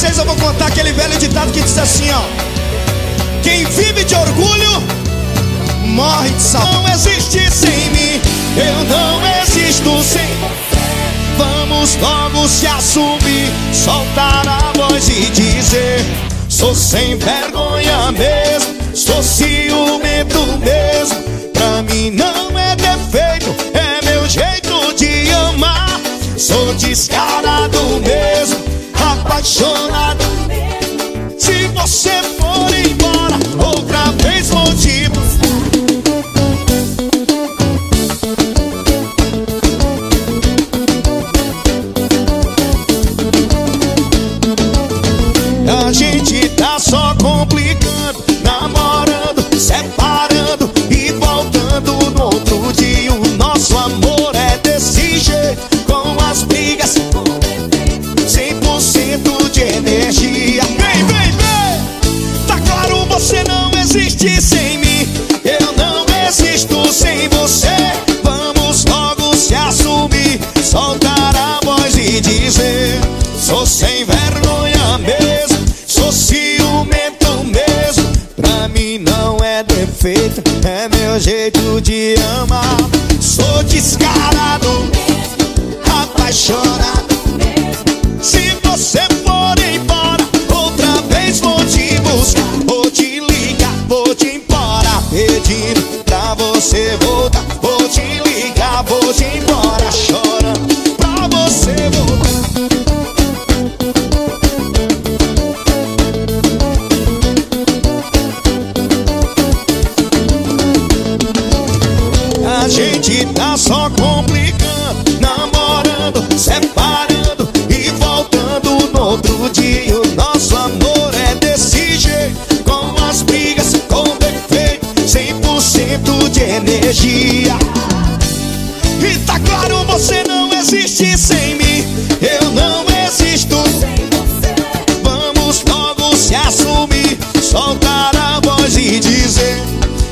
vocês eu vou contar aquele velho ditado que diz assim, ó. Quem vive de orgulho, morre de saudade. Não existe sem mim, eu não existo sem Vamos logo se assumir, soltar a voz e dizer Sou sem vergonha mesmo, sou ciumento mesmo Pra mim não é defeito, é meu jeito de amar Sou descarado mesmo, apaixonado. Se você for embora, outra vez vou te A gente tá só existe sem mim. Eu não existo sem você. Vamos logo se assumir, soltar a voz e dizer: Sou sem vergonha mesmo. Sou ciumento mesmo, pra mim não é defeito, é meu jeito de amar. Sou descarado, apaixonado. Ligar, vou te embora, pedindo pra você voltar. Vou te ligar, vou te embora, chorando pra você voltar. A gente tá só complicando, energia. E tá claro, você não existe sem mim, eu não existo. Vamos logo se assumir, soltar a voz e dizer: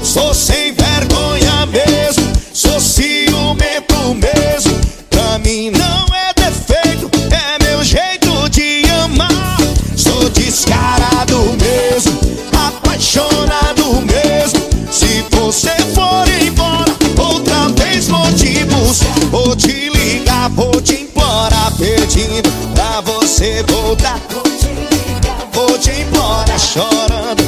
Sou sem vergonha mesmo, sou ciumento mesmo. Pra mim não é defeito, é meu jeito de amar. Sou descarado pedindo pra você voltar. Vou te implorar chorando